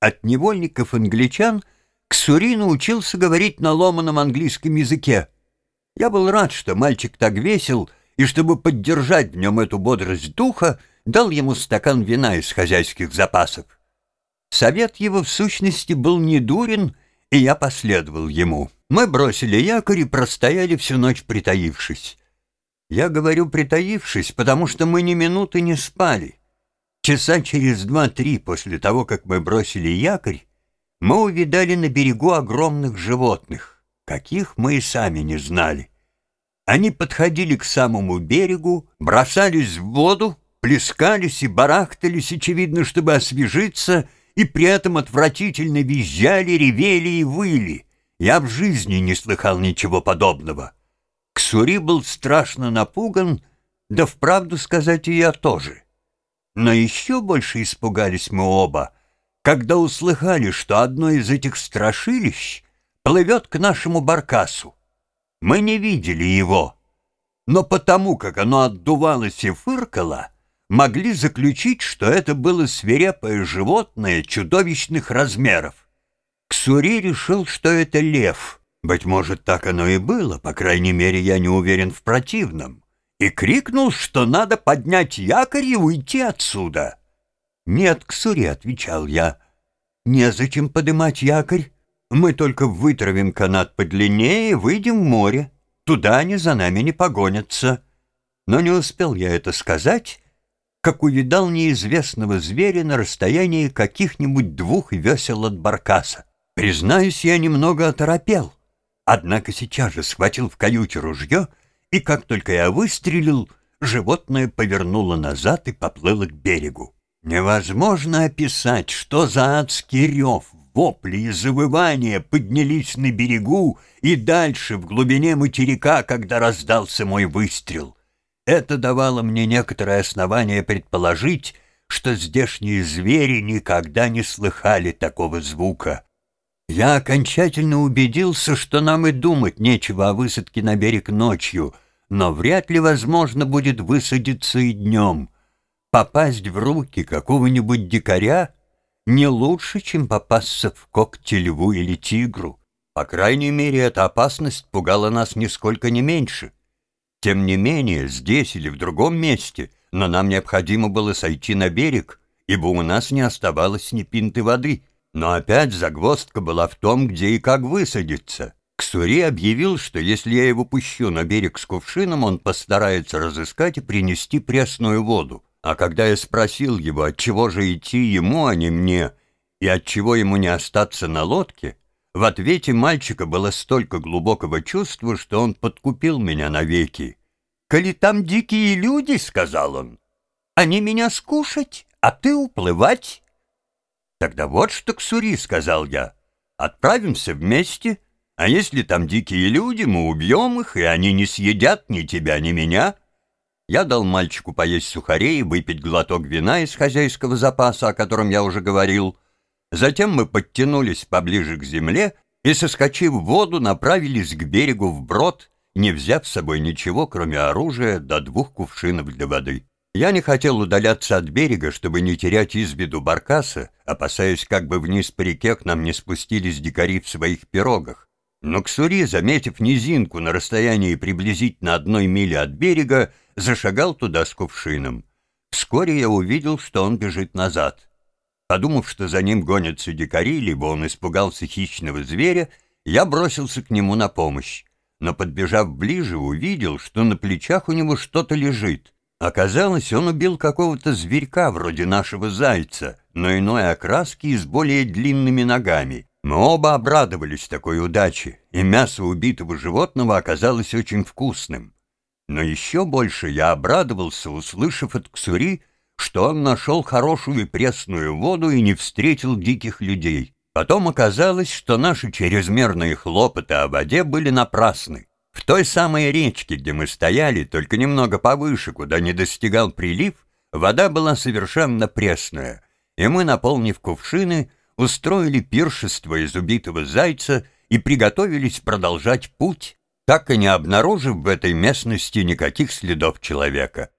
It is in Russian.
От невольников-англичан Ксури научился говорить на ломаном английском языке. Я был рад, что мальчик так весел, и чтобы поддержать в нем эту бодрость духа, дал ему стакан вина из хозяйских запасов. Совет его, в сущности, был недурен, и я последовал ему. Мы бросили якорь и простояли всю ночь притаившись. Я говорю «притаившись», потому что мы ни минуты не спали. Часа через два-три после того, как мы бросили якорь, мы увидали на берегу огромных животных, каких мы и сами не знали. Они подходили к самому берегу, бросались в воду, плескались и барахтались, очевидно, чтобы освежиться, и при этом отвратительно визжали, ревели и выли. Я в жизни не слыхал ничего подобного. Ксури был страшно напуган, да вправду сказать и я тоже. Но еще больше испугались мы оба, когда услыхали, что одно из этих страшилищ плывет к нашему баркасу. Мы не видели его, но потому, как оно отдувалось и фыркало, могли заключить, что это было свирепое животное чудовищных размеров. Ксури решил, что это лев — быть может, так оно и было, по крайней мере, я не уверен в противном. И крикнул, что надо поднять якорь и уйти отсюда. «Нет, Ксури», — отвечал я, — «незачем подымать якорь. Мы только вытравим канат подлиннее и выйдем в море. Туда они за нами не погонятся». Но не успел я это сказать, как увидал неизвестного зверя на расстоянии каких-нибудь двух весел от баркаса. Признаюсь, я немного оторопел. Однако сейчас же схватил в каюте ружье, и как только я выстрелил, животное повернуло назад и поплыло к берегу. Невозможно описать, что за адский рев, вопли и завывания поднялись на берегу и дальше, в глубине материка, когда раздался мой выстрел. Это давало мне некоторое основание предположить, что здешние звери никогда не слыхали такого звука. Я окончательно убедился, что нам и думать нечего о высадке на берег ночью, но вряд ли возможно будет высадиться и днем. Попасть в руки какого-нибудь дикаря не лучше, чем попасться в когти льву или тигру. По крайней мере, эта опасность пугала нас нисколько не меньше. Тем не менее, здесь или в другом месте, но нам необходимо было сойти на берег, ибо у нас не оставалось ни пинты воды — но опять загвоздка была в том, где и как высадиться. Ксури объявил, что если я его пущу на берег с кувшином, он постарается разыскать и принести пресную воду. А когда я спросил его, от чего же идти ему, а не мне, и от чего ему не остаться на лодке, в ответе мальчика было столько глубокого чувства, что он подкупил меня навеки. «Коли там дикие люди, — сказал он, — они меня скушать, а ты уплывать». «Тогда вот что, Ксури», — сказал я, — «отправимся вместе, а если там дикие люди, мы убьем их, и они не съедят ни тебя, ни меня». Я дал мальчику поесть сухарей и выпить глоток вина из хозяйского запаса, о котором я уже говорил. Затем мы подтянулись поближе к земле и, соскочив в воду, направились к берегу вброд, не взяв с собой ничего, кроме оружия до двух кувшинов для воды. Я не хотел удаляться от берега, чтобы не терять из виду баркаса, опасаясь, как бы вниз по реке к нам не спустились дикари в своих пирогах. Но Ксури, заметив низинку на расстоянии приблизительно одной мили от берега, зашагал туда с кувшином. Вскоре я увидел, что он бежит назад. Подумав, что за ним гонятся дикари, либо он испугался хищного зверя, я бросился к нему на помощь. Но, подбежав ближе, увидел, что на плечах у него что-то лежит. Оказалось, он убил какого-то зверька вроде нашего зайца, но иной окраски и с более длинными ногами. Мы оба обрадовались такой удаче, и мясо убитого животного оказалось очень вкусным. Но еще больше я обрадовался, услышав от Ксури, что он нашел хорошую пресную воду и не встретил диких людей. Потом оказалось, что наши чрезмерные хлопоты о воде были напрасны. В той самой речке, где мы стояли, только немного повыше, куда не достигал прилив, вода была совершенно пресная, и мы, наполнив кувшины, устроили пиршество из убитого зайца и приготовились продолжать путь, так и не обнаружив в этой местности никаких следов человека.